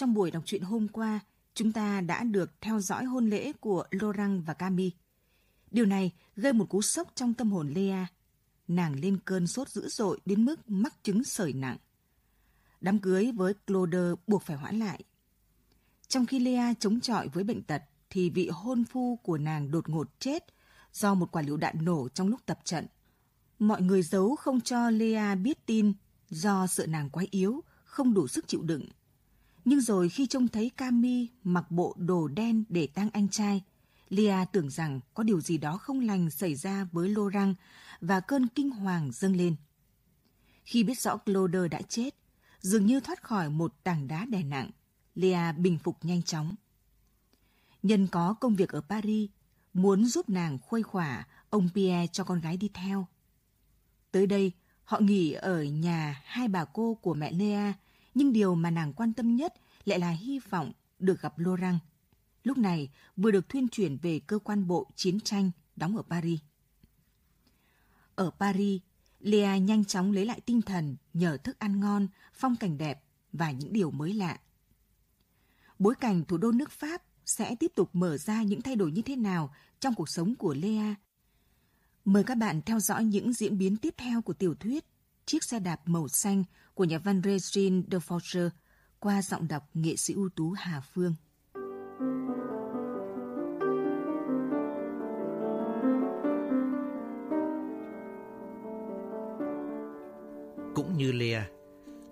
trong buổi đọc truyện hôm qua, chúng ta đã được theo dõi hôn lễ của Laurent và Cami. Điều này gây một cú sốc trong tâm hồn Lea. Nàng lên cơn sốt dữ dội đến mức mắc chứng sởi nặng. Đám cưới với Claude buộc phải hoãn lại. Trong khi Lea chống chọi với bệnh tật, thì vị hôn phu của nàng đột ngột chết do một quả lựu đạn nổ trong lúc tập trận. Mọi người giấu không cho Lea biết tin do sợ nàng quá yếu, không đủ sức chịu đựng. Nhưng rồi khi trông thấy Cami mặc bộ đồ đen để tang anh trai, Lia tưởng rằng có điều gì đó không lành xảy ra với Laurent và cơn kinh hoàng dâng lên. Khi biết rõ Claude đã chết, dường như thoát khỏi một tảng đá đè nặng, Lia bình phục nhanh chóng. Nhân có công việc ở Paris, muốn giúp nàng khuây khỏa, ông Pierre cho con gái đi theo. Tới đây, họ nghỉ ở nhà hai bà cô của mẹ Lea, nhưng điều mà nàng quan tâm nhất lại là hy vọng được gặp Laurent. Lúc này vừa được thuyên chuyển về cơ quan bộ chiến tranh đóng ở Paris. Ở Paris, Lea nhanh chóng lấy lại tinh thần nhờ thức ăn ngon, phong cảnh đẹp và những điều mới lạ. Bối cảnh thủ đô nước Pháp sẽ tiếp tục mở ra những thay đổi như thế nào trong cuộc sống của Lea. Mời các bạn theo dõi những diễn biến tiếp theo của tiểu thuyết Chiếc xe đạp màu xanh của nhà văn Regine de Forger qua giọng đọc nghệ sĩ ưu tú Hà Phương. Cũng như Lea,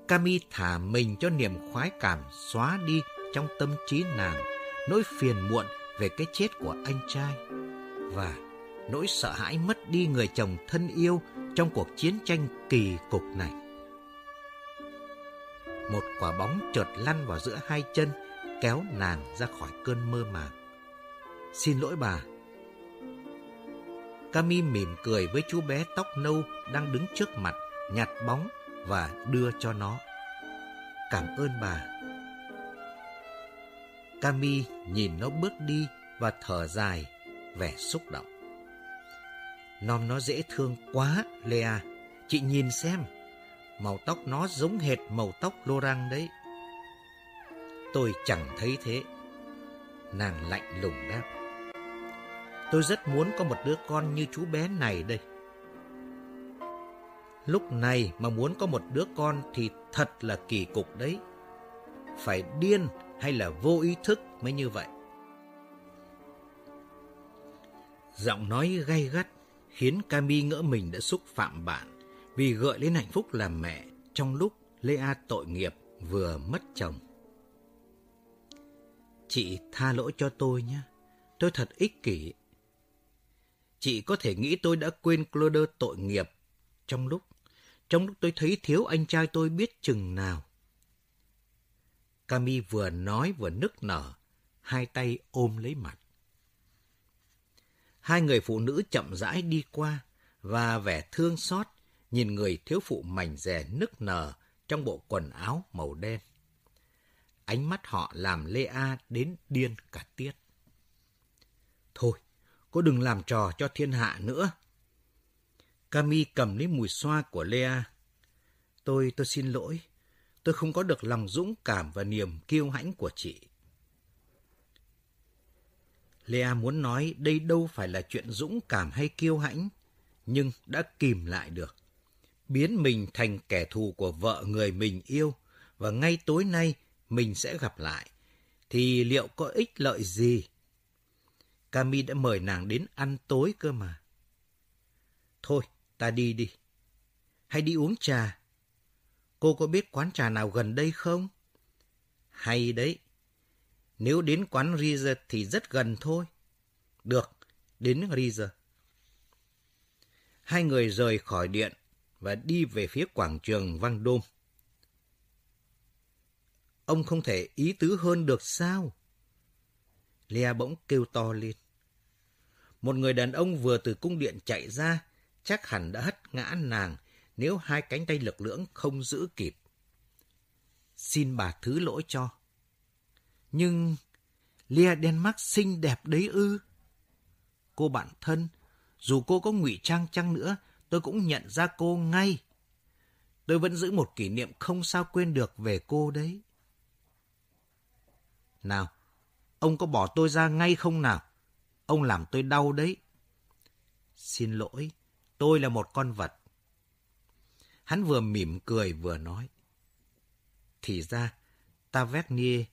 Cami thả mình cho niềm khoái cảm xóa đi trong tâm trí nàng nỗi phiền muộn về cái chết của anh trai và nỗi sợ hãi mất đi người chồng thân yêu trong cuộc chiến tranh kỳ cục này. Một quả bóng chợt lăn vào giữa hai chân, kéo nàng ra khỏi cơn mơ màng. Xin lỗi bà. Cami mỉm cười với chú bé tóc nâu đang đứng trước mặt, nhặt bóng và đưa cho nó. Cảm ơn bà. Cami nhìn nó bước đi và thở dài, vẻ xúc động. Nom nó dễ thương quá, Lea. Chị nhìn xem, màu tóc nó giống hệt màu tóc Laurent đấy. Tôi chẳng thấy thế. Nàng lạnh lùng đáp. Tôi rất muốn có một đứa con như chú bé này đây. Lúc này mà muốn có một đứa con thì thật là kỳ cục đấy. Phải điên hay là vô ý thức mới như vậy. Giọng nói gay gắt khiến Cami ngỡ mình đã xúc phạm bạn vì gợi lên hạnh phúc làm mẹ trong lúc Lea tội nghiệp vừa mất chồng. Chị tha lỗi cho tôi nhé. Tôi thật ích kỷ. Chị có thể nghĩ tôi đã quên Claude tội nghiệp trong lúc trong lúc tôi thấy thiếu anh trai tôi biết chừng nào. Cami vừa nói vừa nức nở, hai tay ôm lấy mặt. Hai người phụ nữ chậm rãi đi qua và vẻ thương xót nhìn người thiếu phụ mảnh rẻ nức nở trong bộ quần áo màu đen. Ánh mắt họ làm Lê A đến điên cả tiết. Thôi, cô đừng làm trò cho thiên hạ nữa. Cami cầm lấy mùi xoa của lê a Tôi, tôi xin lỗi. Tôi không có được lòng dũng cảm và niềm kiêu hãnh của chị. Lea muốn nói đây đâu phải là chuyện dũng cảm hay kiêu hãnh, nhưng đã kìm lại được. Biến mình thành kẻ thù của vợ người mình yêu, và ngay tối nay mình sẽ gặp lại, thì liệu có ích lợi gì? Cami đã mời nàng đến ăn tối cơ mà. Thôi, ta đi đi. Hay đi uống trà. Cô có biết quán trà nào gần đây không? Hay đấy. Nếu đến quán Rizer thì rất gần thôi. Được, đến Rizer. Hai người rời khỏi điện và đi về phía quảng trường Văn Đôm. Ông không thể ý tứ hơn được sao? Lea bỗng kêu to lên. Một người đàn ông vừa từ cung điện chạy ra, chắc hẳn đã hất ngã nàng nếu hai cánh tay lực lưỡng không giữ kịp. Xin bà thứ lỗi cho. Nhưng Lia Denmark xinh đẹp đấy ư? Cô bạn thân, dù cô có ngụy trang chăng nữa, tôi cũng nhận ra cô ngay. Tôi vẫn giữ một kỷ niệm không sao quên được về cô đấy. Nào, ông có bỏ tôi ra ngay không nào? Ông làm tôi đau đấy. Xin lỗi, tôi là một con vật. Hắn vừa mỉm cười vừa nói. Thì ra, Tavernier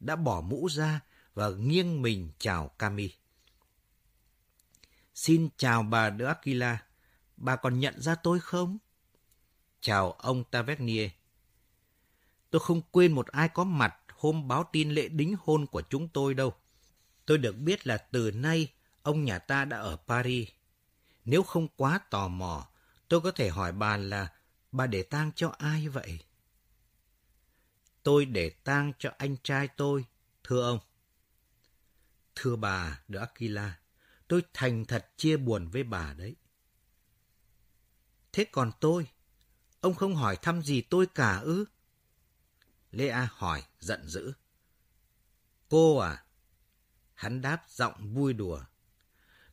đã bỏ mũ ra và nghiêng mình chào Cami. Xin chào bà de Aquila, bà còn nhận ra tôi không? Chào ông Tavernier. Tôi không quên một ai có mặt hôm báo tin lễ đính hôn của chúng tôi đâu. Tôi được biết là từ nay ông nhà ta đã ở Paris. Nếu không quá tò mò, tôi có thể hỏi bà là bà để tang cho ai vậy? Tôi để tang cho anh trai tôi, thưa ông. Thưa bà Đỡ Aquila, tôi thành thật chia buồn với bà đấy. Thế còn tôi, ông không hỏi thăm gì tôi cả ư? lê a hỏi giận dữ. Cô à? Hắn đáp giọng vui đùa.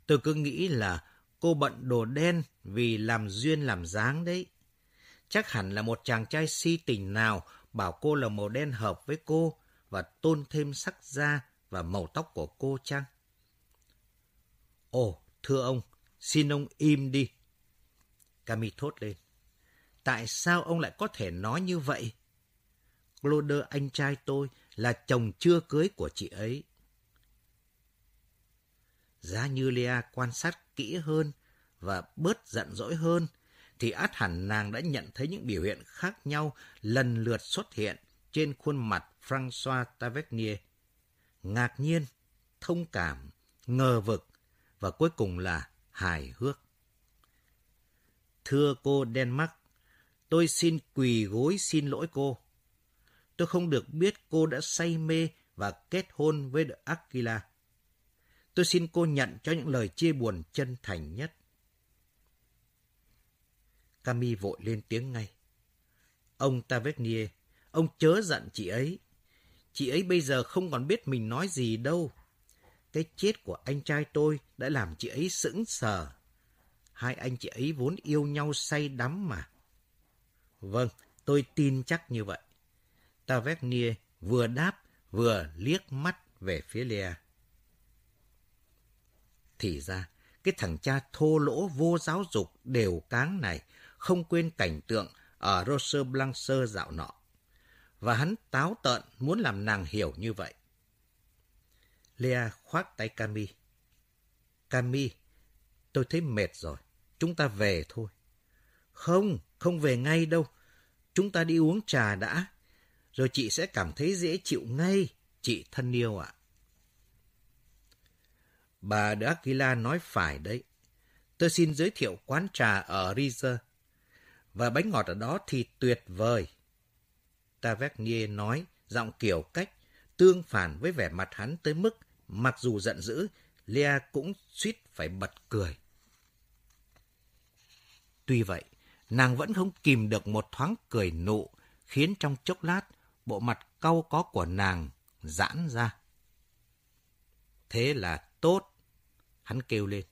Tôi cứ nghĩ là cô bận đồ đen vì làm duyên làm dáng đấy. Chắc hẳn là một chàng trai si tình nào bảo cô là màu đen hợp với cô và tôn thêm sắc da và màu tóc của cô chăng? Ồ, thưa ông, xin ông im đi. Cami thốt lên. Tại sao ông lại có thể nói như vậy? Cloder anh trai tôi là chồng chưa cưới của chị ấy. Giá như Lea quan sát kỹ hơn và bớt giận dỗi hơn, thì át hẳn nàng đã nhận thấy những biểu hiện khác nhau lần lượt xuất hiện trên khuôn mặt François Tavernier. Ngạc nhiên, thông cảm, ngờ vực và cuối cùng là hài hước. Thưa cô Denmark, tôi xin quỳ gối xin lỗi cô. Tôi không được biết cô đã say mê và kết hôn với The Aquila. Tôi xin cô nhận cho những lời chia buồn chân thành nhất. Cami vội lên tiếng ngay. Ông Tavernier, ông chớ giận chị ấy. Chị ấy bây giờ không còn biết mình nói gì đâu. Cái chết của anh trai tôi đã làm chị ấy sững sờ. Hai anh chị ấy vốn yêu nhau say đắm mà. Vâng, tôi tin chắc như vậy. Tavernier vừa đáp vừa liếc mắt về phía Lea. Thì ra, cái thằng cha thô lỗ vô giáo dục đều cáng này không quên cảnh tượng ở Roser Blancher dạo nọ. Và hắn táo tợn muốn làm nàng hiểu như vậy. Lea khoác tay Cami. Cami, tôi thấy mệt rồi. Chúng ta về thôi. Không, không về ngay đâu. Chúng ta đi uống trà đã. Rồi chị sẽ cảm thấy dễ chịu ngay, chị thân yêu ạ. Bà de Aquila nói phải đấy. Tôi xin giới thiệu quán trà ở Rizer. Và bánh ngọt ở đó thì tuyệt vời. Tavernier nói, giọng kiểu cách, tương phản với vẻ mặt hắn tới mức, mặc dù giận dữ, Lea cũng suýt phải bật cười. Tuy vậy, nàng vẫn không kìm được một thoáng cười nụ, khiến trong chốc lát, bộ mặt cau có của nàng giãn ra. Thế là tốt, hắn kêu lên.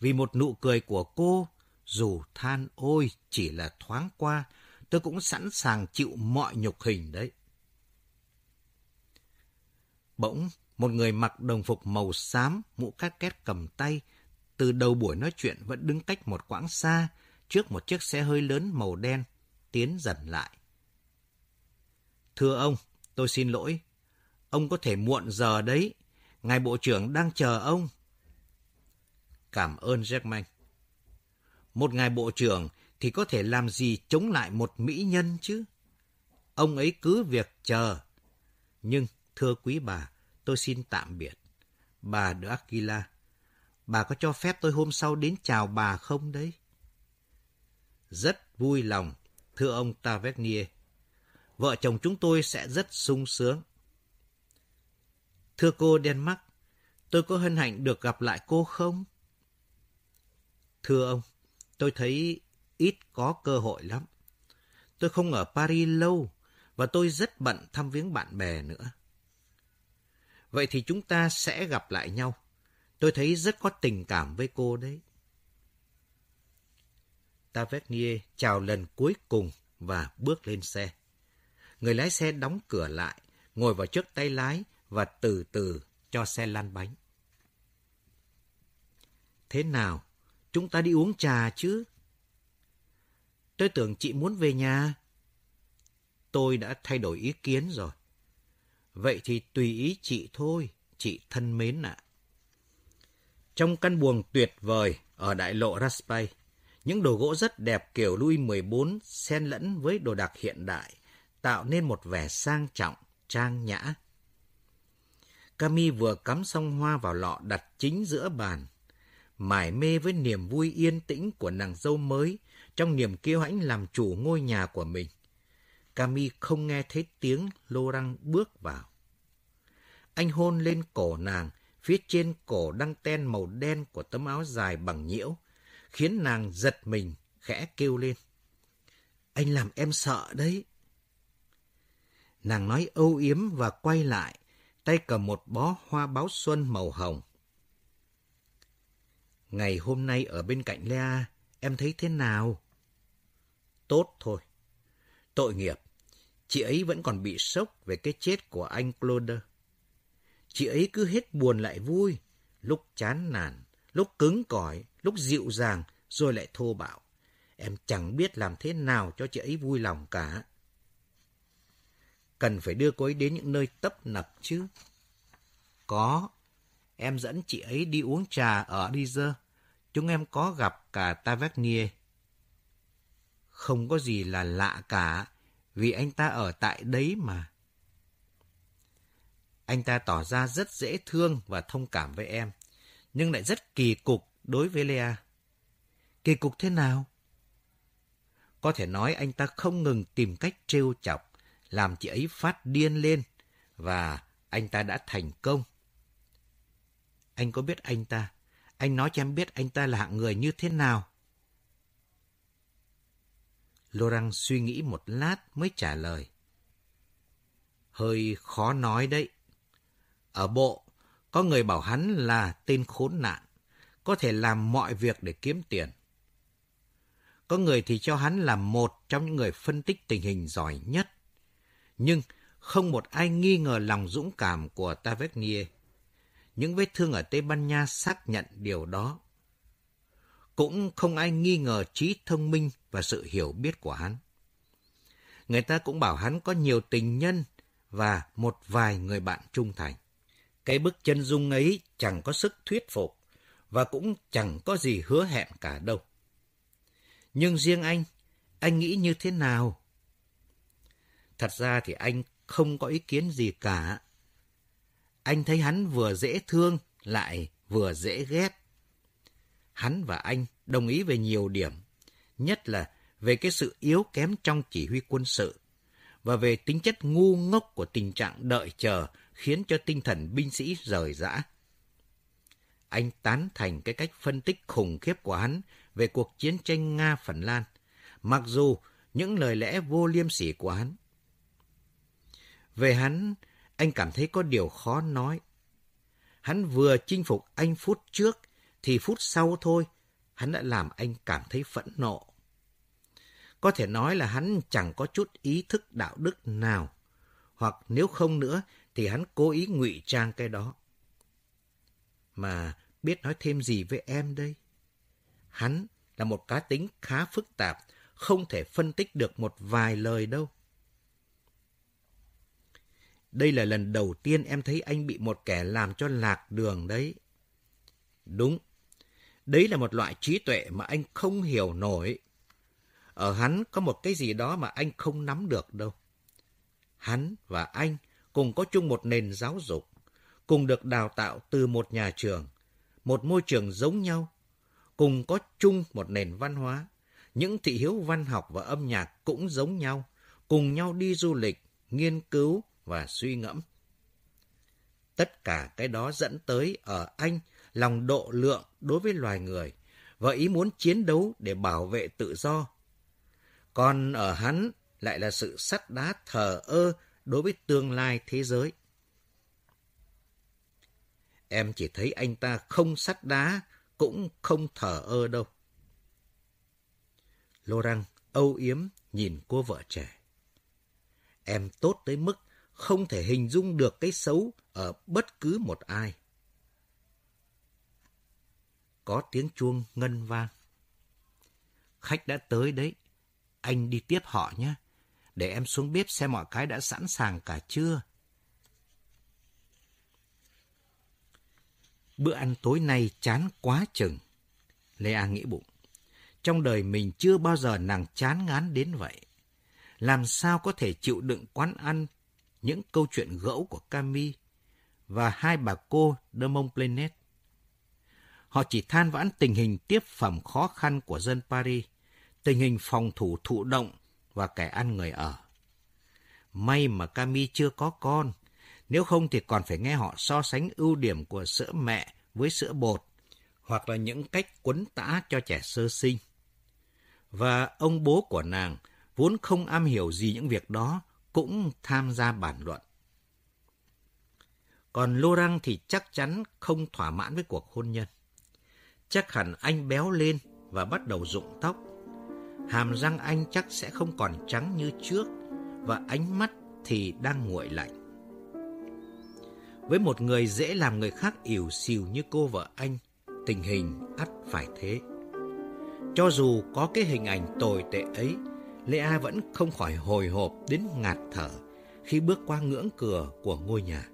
Vì một nụ cười của cô, dù than ôi chỉ là thoáng qua, tôi cũng sẵn sàng chịu mọi nhục hình đấy. Bỗng, một người mặc đồng phục màu xám, mũ cát két cầm tay, từ đầu buổi nói chuyện vẫn đứng cách một quãng xa, trước một chiếc xe hơi lớn màu đen, tiến dần lại. Thưa ông, tôi xin lỗi. Ông có thể muộn giờ đấy. Ngài Bộ trưởng đang chờ ông. Cảm ơn Jackman. Một ngài Bộ trưởng thì có thể làm gì chống lại một mỹ nhân chứ? Ông ấy cứ việc chờ. Nhưng, thưa quý bà, tôi xin tạm biệt. Bà de Aquila, bà có cho phép tôi hôm sau đến chào bà không đấy? Rất vui lòng, thưa ông Tavernier. Vợ chồng chúng tôi sẽ rất sung sướng. Thưa cô Denmark, tôi có hân hạnh được gặp lại cô không? Thưa ông, tôi thấy ít có cơ hội lắm. Tôi không ở Paris lâu và tôi rất bận thăm viếng bạn bè nữa. Vậy thì chúng ta sẽ gặp lại nhau. Tôi thấy rất có tình cảm với cô đấy. Tavernier chào lần cuối cùng và bước lên xe. Người lái xe đóng cửa lại, ngồi vào trước tay lái và từ từ cho xe lăn bánh. Thế nào? Chúng ta đi uống trà chứ? Tôi tưởng chị muốn về nhà. Tôi đã thay đổi ý kiến rồi. Vậy thì tùy ý chị thôi, chị thân mến ạ. Trong căn buồng tuyệt vời ở đại lộ Raspai, những đồ gỗ rất đẹp kiểu Louis XIV xen lẫn với đồ đạc hiện đại, tạo nên một vẻ sang trọng, trang nhã. Cami vừa cắm xong hoa vào lọ đặt chính giữa bàn, mải mê với niềm vui yên tĩnh của nàng dâu mới trong niềm kiêu hãnh làm chủ ngôi nhà của mình. Cami không nghe thấy tiếng lô răng bước vào. Anh hôn lên cổ nàng, phía trên cổ đăng ten màu đen của tấm áo dài bằng nhiễu, khiến nàng giật mình, khẽ kêu lên. Anh làm em sợ đấy. Nàng nói âu yếm và quay lại, tay cầm một bó hoa báo xuân màu hồng. Ngày hôm nay ở bên cạnh Lea, em thấy thế nào? Tốt thôi. Tội nghiệp, chị ấy vẫn còn bị sốc về cái chết của anh Claude. Chị ấy cứ hết buồn lại vui, lúc chán nản, lúc cứng cỏi, lúc dịu dàng, rồi lại thô bạo. Em chẳng biết làm thế nào cho chị ấy vui lòng cả. Cần phải đưa cô ấy đến những nơi tấp nập chứ. Có, em dẫn chị ấy đi uống trà ở Dizer. Chúng em có gặp cả Tavernier. Không có gì là lạ cả, vì anh ta ở tại đấy mà. Anh ta tỏ ra rất dễ thương và thông cảm với em, nhưng lại rất kỳ cục đối với Lea. Kỳ cục thế nào? Có thể nói anh ta không ngừng tìm cách trêu chọc, làm chị ấy phát điên lên, và anh ta đã thành công. Anh có biết anh ta? Anh nói cho em biết anh ta là hạng người như thế nào? Laurent suy nghĩ một lát mới trả lời. Hơi khó nói đấy. Ở bộ, có người bảo hắn là tên khốn nạn, có thể làm mọi việc để kiếm tiền. Có người thì cho hắn là một trong những người phân tích tình hình giỏi nhất. Nhưng không một ai nghi ngờ lòng dũng cảm của Tavernier. Những vết thương ở Tây Ban Nha xác nhận điều đó. Cũng không ai nghi ngờ trí thông minh và sự hiểu biết của hắn. Người ta cũng bảo hắn có nhiều tình nhân và một vài người bạn trung thành. Cái bức chân dung ấy chẳng có sức thuyết phục và cũng chẳng có gì hứa hẹn cả đâu. Nhưng riêng anh, anh nghĩ như thế nào? Thật ra thì anh không có ý kiến gì cả. Anh thấy hắn vừa dễ thương lại vừa dễ ghét. Hắn và anh đồng ý về nhiều điểm, nhất là về cái sự yếu kém trong chỉ huy quân sự và về tính chất ngu ngốc của tình trạng đợi chờ khiến cho tinh thần binh sĩ rời rã. Anh tán thành cái cách phân tích khủng khiếp của hắn về cuộc chiến tranh Nga-Phần Lan, mặc dù những lời lẽ vô liêm sỉ của hắn. Về hắn, anh cảm thấy có điều khó nói. Hắn vừa chinh phục anh phút trước, thì phút sau thôi, hắn đã làm anh cảm thấy phẫn nộ. Có thể nói là hắn chẳng có chút ý thức đạo đức nào, hoặc nếu không nữa thì hắn cố ý ngụy trang cái đó. Mà biết nói thêm gì với em đây? Hắn là một cá tính khá phức tạp, không thể phân tích được một vài lời đâu. Đây là lần đầu tiên em thấy anh bị một kẻ làm cho lạc đường đấy. Đúng, đấy là một loại trí tuệ mà anh không hiểu nổi. Ở hắn có một cái gì đó mà anh không nắm được đâu. Hắn và anh cùng có chung một nền giáo dục, cùng được đào tạo từ một nhà trường, một môi trường giống nhau, cùng có chung một nền văn hóa. Những thị hiếu văn học và âm nhạc cũng giống nhau, cùng nhau đi du lịch, nghiên cứu và suy ngẫm. Tất cả cái đó dẫn tới ở anh lòng độ lượng đối với loài người và ý muốn chiến đấu để bảo vệ tự do. Còn ở hắn lại là sự sắt đá thờ ơ đối với tương lai thế giới. Em chỉ thấy anh ta không sắt đá, cũng không thở ơ đâu. Lô Răng âu yếm nhìn cô vợ trẻ. Em tốt tới mức không thể hình dung được cái xấu ở bất cứ một ai. Có tiếng chuông ngân vang. Khách đã tới đấy. Anh đi tiếp họ nhé. Để em xuống bếp xem mọi cái đã sẵn sàng cả chưa. Bữa ăn tối nay chán quá chừng. Lea nghĩ bụng. Trong đời mình chưa bao giờ nàng chán ngán đến vậy. Làm sao có thể chịu đựng quán ăn những câu chuyện gẫu của Cami và hai bà cô de Montplanet. Họ chỉ than vãn tình hình tiếp phẩm khó khăn của dân Paris, tình hình phòng thủ thụ động và kẻ ăn người ở. May mà Cami chưa có con, nếu không thì còn phải nghe họ so sánh ưu điểm của sữa mẹ với sữa bột, hoặc là những cách quấn tã cho trẻ sơ sinh. Và ông bố của nàng vốn không am hiểu gì những việc đó, cũng tham gia bàn luận. Còn Laurent thì chắc chắn không thỏa mãn với cuộc hôn nhân. Chắc hẳn anh béo lên và bắt đầu rụng tóc. Hàm răng anh chắc sẽ không còn trắng như trước và ánh mắt thì đang nguội lạnh. Với một người dễ làm người khác ỉu xìu như cô vợ anh, tình hình ắt phải thế. Cho dù có cái hình ảnh tồi tệ ấy, Lea vẫn không khỏi hồi hộp đến ngạt thở khi bước qua ngưỡng cửa của ngôi nhà.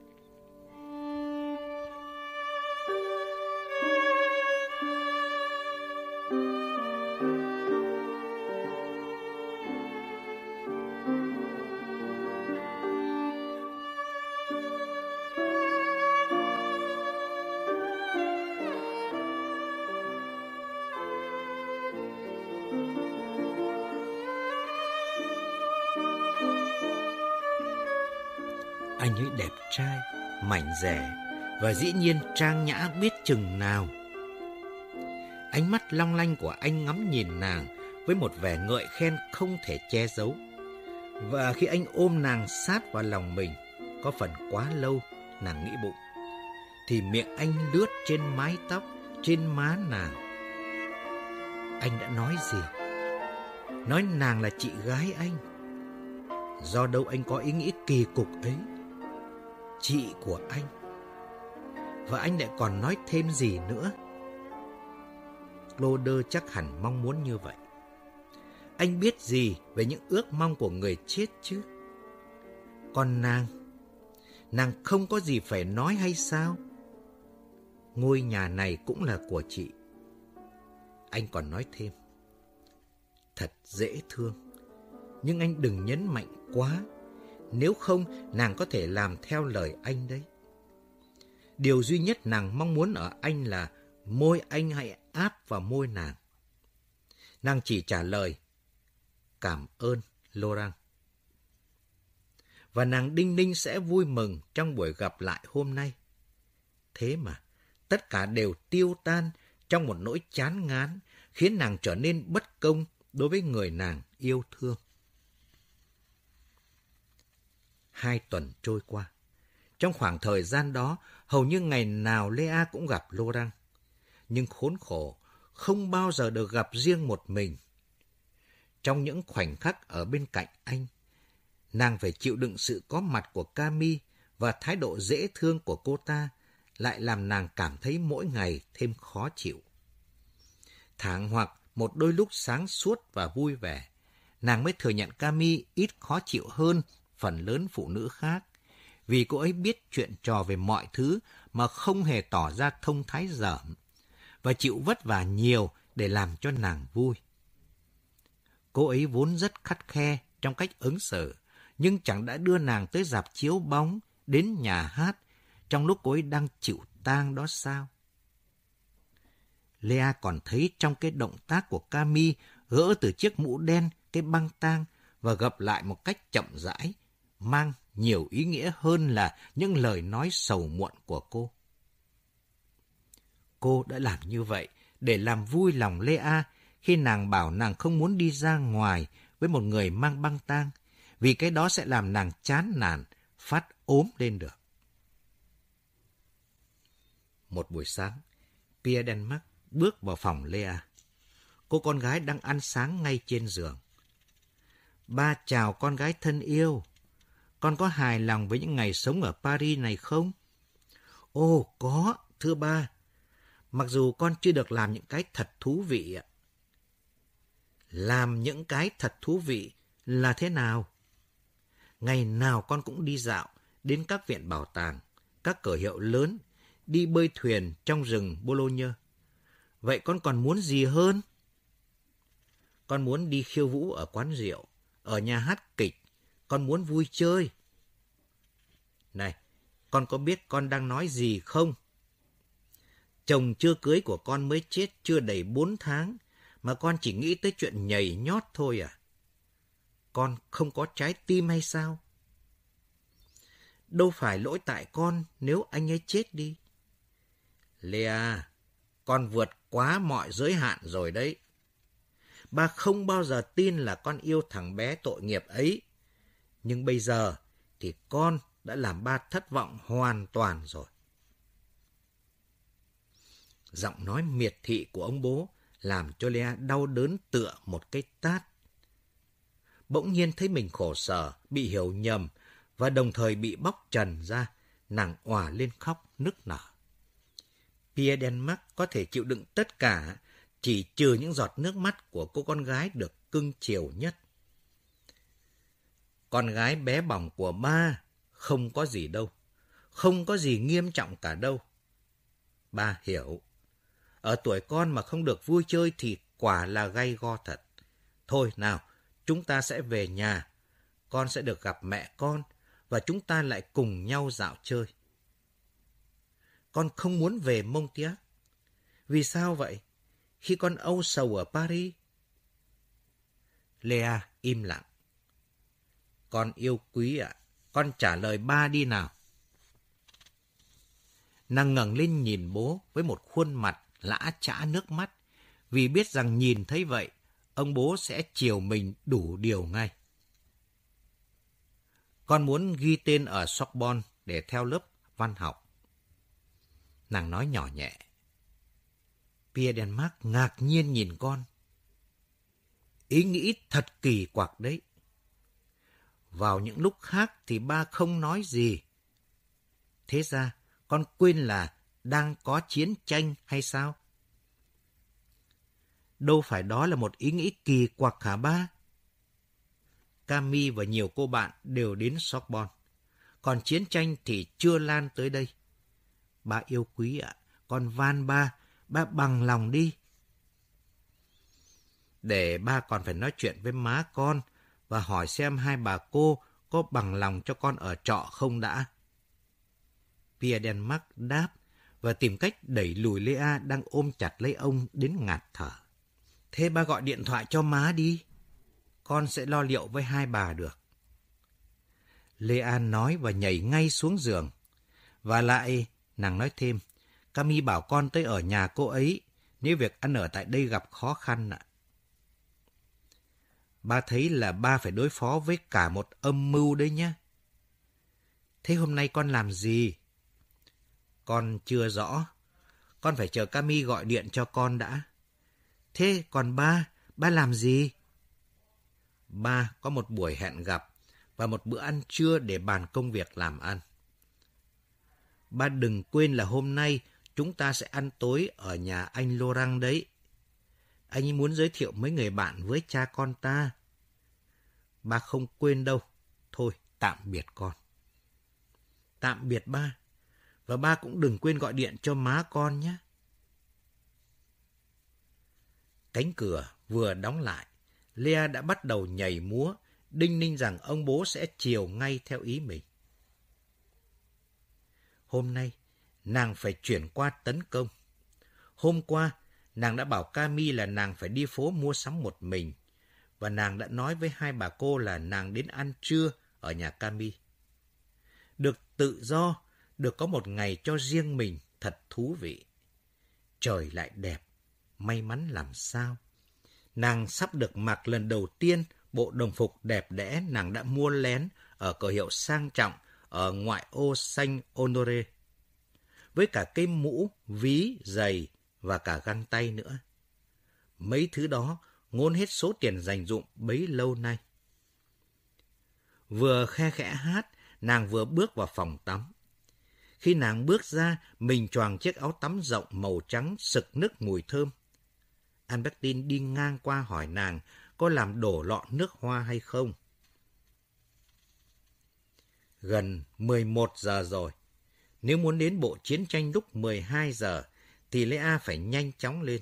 Anh ấy đẹp trai, mảnh rẻ và dĩ nhiên trang nhã biết chừng nào. Ánh mắt long lanh của anh ngắm nhìn nàng với một vẻ ngợi khen không thể che giấu. Và khi anh ôm nàng sát vào lòng mình, có phần quá lâu, nàng nghĩ bụng, thì miệng anh lướt trên mái tóc, trên má nàng. Anh đã nói gì? Nói nàng là chị gái anh. Do đâu anh có ý nghĩ kỳ cục ấy? Chị của anh. Và anh lại còn nói thêm gì nữa? Lô đơ chắc hẳn mong muốn như vậy. Anh biết gì về những ước mong của người chết chứ? Còn nàng, nàng không có gì phải nói hay sao? Ngôi nhà này cũng là của chị. Anh còn nói thêm. Thật dễ thương, nhưng anh đừng nhấn mạnh quá nếu không, nàng có thể làm theo lời anh đấy. Điều duy nhất nàng mong muốn ở anh là môi anh hãy áp vào môi nàng. Nàng chỉ trả lời, cảm ơn Laurent. Và nàng Đinh Ninh sẽ vui mừng trong buổi gặp lại hôm nay. Thế mà, tất cả đều tiêu tan trong một nỗi chán ngán, khiến nàng trở nên bất công đối với người nàng yêu thương. Hai tuần trôi qua. Trong khoảng thời gian đó, hầu như ngày nào Lea cũng gặp Lô Răng. Nhưng khốn khổ, không bao giờ được gặp riêng một mình. Trong những khoảnh khắc ở bên cạnh anh, nàng phải chịu đựng sự có mặt của Cami và thái độ dễ thương của cô ta lại làm nàng cảm thấy mỗi ngày thêm khó chịu. Thẳng hoặc một đôi lúc sáng suốt và vui vẻ, nàng mới thừa nhận Cami ít khó chịu hơn phần lớn phụ nữ khác, vì cô ấy biết chuyện trò về mọi thứ mà không hề tỏ ra thông thái dởm, và chịu vất vả nhiều để làm cho nàng vui. Cô ấy vốn rất khắt khe trong cách ứng xử, nhưng chẳng đã đưa nàng tới dạp chiếu bóng, đến nhà hát, trong lúc cô ấy đang chịu tang đó sao? Lea còn thấy trong cái động tác của Cami gỡ từ chiếc mũ đen cái băng tang và gập lại một cách chậm rãi, mang nhiều ý nghĩa hơn là những lời nói sầu muộn của cô. Cô đã làm như vậy để làm vui lòng Lea khi nàng bảo nàng không muốn đi ra ngoài với một người mang băng tang, vì cái đó sẽ làm nàng chán nản, phát ốm lên được. Một buổi sáng, Pierre Denmark bước vào phòng Lea. Cô con gái đang ăn sáng ngay trên giường. Ba chào con gái thân yêu, con có hài lòng với những ngày sống ở Paris này không? Ồ, có, thưa ba. Mặc dù con chưa được làm những cái thật thú vị ạ. Làm những cái thật thú vị là thế nào? Ngày nào con cũng đi dạo, đến các viện bảo tàng, các cửa hiệu lớn, đi bơi thuyền trong rừng Bologna. Vậy con còn muốn gì hơn? Con muốn đi khiêu vũ ở quán rượu, ở nhà hát kịch. Con muốn vui chơi. Này, con có biết con đang nói gì không? Chồng chưa cưới của con mới chết chưa đầy bốn tháng, mà con chỉ nghĩ tới chuyện nhảy nhót thôi à? Con không có trái tim hay sao? Đâu phải lỗi tại con nếu anh ấy chết đi. Lea, con vượt quá mọi giới hạn rồi đấy. Ba không bao giờ tin là con yêu thằng bé tội nghiệp ấy. Nhưng bây giờ thì con đã làm ba thất vọng hoàn toàn rồi. Giọng nói miệt thị của ông bố làm cho Lea đau đớn tựa một cái tát. Bỗng nhiên thấy mình khổ sở, bị hiểu nhầm và đồng thời bị bóc trần ra, nàng òa lên khóc nức nở. Pierre Denmark có thể chịu đựng tất cả, chỉ trừ những giọt nước mắt của cô con gái được cưng chiều nhất. Con gái bé bỏng của ba không có gì đâu, không có gì nghiêm trọng cả đâu. Ba hiểu. Ở tuổi con mà không được vui chơi thì quả là gay go thật. Thôi nào, chúng ta sẽ về nhà. Con sẽ được gặp mẹ con và chúng ta lại cùng nhau dạo chơi. Con không muốn về mông Montiac. Vì sao vậy? Khi con âu sầu ở Paris. Lea im lặng. Con yêu quý ạ. Con trả lời ba đi nào. Nàng ngẩng lên nhìn bố với một khuôn mặt lã chã nước mắt, vì biết rằng nhìn thấy vậy, ông bố sẽ chiều mình đủ điều ngay. Con muốn ghi tên ở Sorbonne để theo lớp văn học. Nàng nói nhỏ nhẹ. Pierre Denmark ngạc nhiên nhìn con. Ý nghĩ thật kỳ quặc đấy. Vào những lúc khác thì ba không nói gì. Thế ra, con quên là đang có chiến tranh hay sao? Đâu phải đó là một ý nghĩ kỳ quặc hả ba? Cami và nhiều cô bạn đều đến Sorbonne. Còn chiến tranh thì chưa lan tới đây. Ba yêu quý ạ, con van ba, ba bằng lòng đi. Để ba còn phải nói chuyện với má con và hỏi xem hai bà cô có bằng lòng cho con ở trọ không đã. Pierre Denmark đáp và tìm cách đẩy lùi Lea đang ôm chặt lấy ông đến ngạt thở. Thế ba gọi điện thoại cho má đi. Con sẽ lo liệu với hai bà được. Lea nói và nhảy ngay xuống giường. Và lại, nàng nói thêm, Cami bảo con tới ở nhà cô ấy nếu việc ăn ở tại đây gặp khó khăn ạ. Ba thấy là ba phải đối phó với cả một âm mưu đấy nhé. Thế hôm nay con làm gì? Con chưa rõ. Con phải chờ Cami gọi điện cho con đã. Thế còn ba, ba làm gì? Ba có một buổi hẹn gặp và một bữa ăn trưa để bàn công việc làm ăn. Ba đừng quên là hôm nay chúng ta sẽ ăn tối ở nhà anh Laurent đấy. Anh ấy muốn giới thiệu mấy người bạn với cha con ta. Ba không quên đâu. Thôi, tạm biệt con. Tạm biệt ba. Và ba cũng đừng quên gọi điện cho má con nhé. Cánh cửa vừa đóng lại, Lea đã bắt đầu nhảy múa, đinh ninh rằng ông bố sẽ chiều ngay theo ý mình. Hôm nay, nàng phải chuyển qua tấn công. Hôm qua, nàng đã bảo Cami là nàng phải đi phố mua sắm một mình, và nàng đã nói với hai bà cô là nàng đến ăn trưa ở nhà Cami. Được tự do, được có một ngày cho riêng mình thật thú vị. Trời lại đẹp, may mắn làm sao. Nàng sắp được mặc lần đầu tiên bộ đồng phục đẹp đẽ nàng đã mua lén ở cửa hiệu sang trọng ở ngoại ô xanh Honore. Với cả cây mũ, ví, giày và cả găng tay nữa. Mấy thứ đó ngôn hết số tiền dành dụng bấy lâu nay. Vừa khe khẽ hát, nàng vừa bước vào phòng tắm. Khi nàng bước ra, mình choàng chiếc áo tắm rộng màu trắng sực nức mùi thơm. Albertine đi ngang qua hỏi nàng có làm đổ lọ nước hoa hay không. Gần 11 giờ rồi. Nếu muốn đến bộ chiến tranh lúc 12 giờ, thì Lea phải nhanh chóng lên.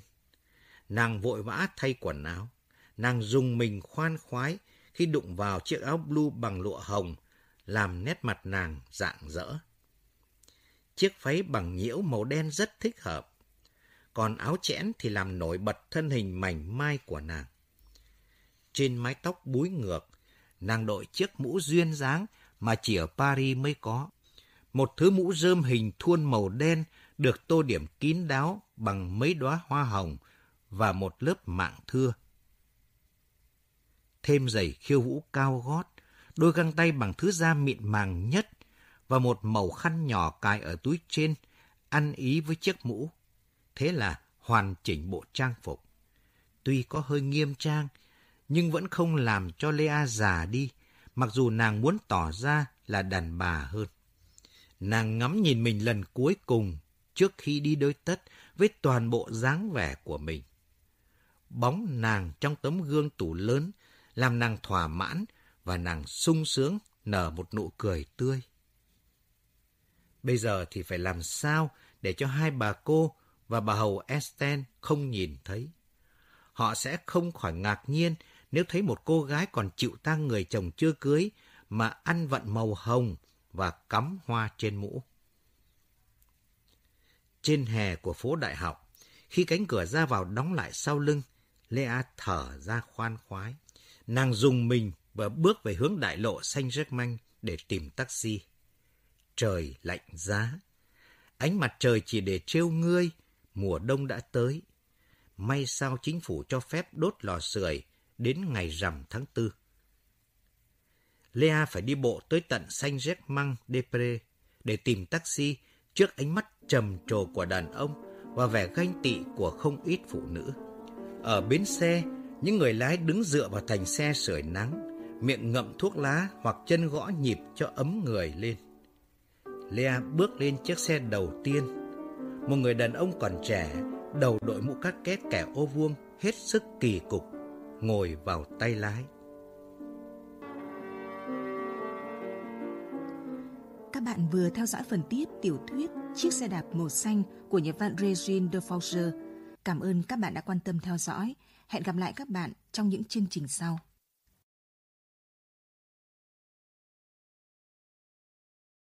Nàng vội vã thay quần áo. Nàng dùng mình khoan khoái khi đụng vào chiếc áo blue bằng lụa hồng, làm nét mặt nàng rạng rỡ. Chiếc váy bằng nhiễu màu đen rất thích hợp. Còn áo chẽn thì làm nổi bật thân hình mảnh mai của nàng. Trên mái tóc búi ngược, nàng đội chiếc mũ duyên dáng mà chỉ ở Paris mới có. Một thứ mũ rơm hình thuôn màu đen được tô điểm kín đáo bằng mấy đóa hoa hồng và một lớp mạng thưa. Thêm giày khiêu vũ cao gót, đôi găng tay bằng thứ da mịn màng nhất và một màu khăn nhỏ cài ở túi trên, ăn ý với chiếc mũ. Thế là hoàn chỉnh bộ trang phục. Tuy có hơi nghiêm trang, nhưng vẫn không làm cho Lea già đi, mặc dù nàng muốn tỏ ra là đàn bà hơn. Nàng ngắm nhìn mình lần cuối cùng trước khi đi đôi tất với toàn bộ dáng vẻ của mình. Bóng nàng trong tấm gương tủ lớn làm nàng thỏa mãn và nàng sung sướng nở một nụ cười tươi. Bây giờ thì phải làm sao để cho hai bà cô và bà hầu Esten không nhìn thấy. Họ sẽ không khỏi ngạc nhiên nếu thấy một cô gái còn chịu tang người chồng chưa cưới mà ăn vận màu hồng và cắm hoa trên mũ. Trên hè của phố đại học, khi cánh cửa ra vào đóng lại sau lưng, Lea thở ra khoan khoái. Nàng dùng mình và bước về hướng đại lộ Saint manh để tìm taxi. Trời lạnh giá. Ánh mặt trời chỉ để trêu ngươi, mùa đông đã tới. May sao chính phủ cho phép đốt lò sưởi đến ngày rằm tháng tư. Lea phải đi bộ tới tận Saint Germain des Prés để tìm taxi trước ánh mắt trầm trồ của đàn ông và vẻ ganh tị của không ít phụ nữ. Ở bến xe, những người lái đứng dựa vào thành xe sưởi nắng, miệng ngậm thuốc lá hoặc chân gõ nhịp cho ấm người lên. Lea bước lên chiếc xe đầu tiên. Một người đàn ông còn trẻ, đầu đội mũ cắt két kẻ ô vuông, hết sức kỳ cục, ngồi vào tay lái. Bạn vừa theo dõi phần tiếp tiểu thuyết Chiếc xe đạp màu xanh của nhà văn Regine de Faucher. Cảm ơn các bạn đã quan tâm theo dõi. Hẹn gặp lại các bạn trong những chương trình sau.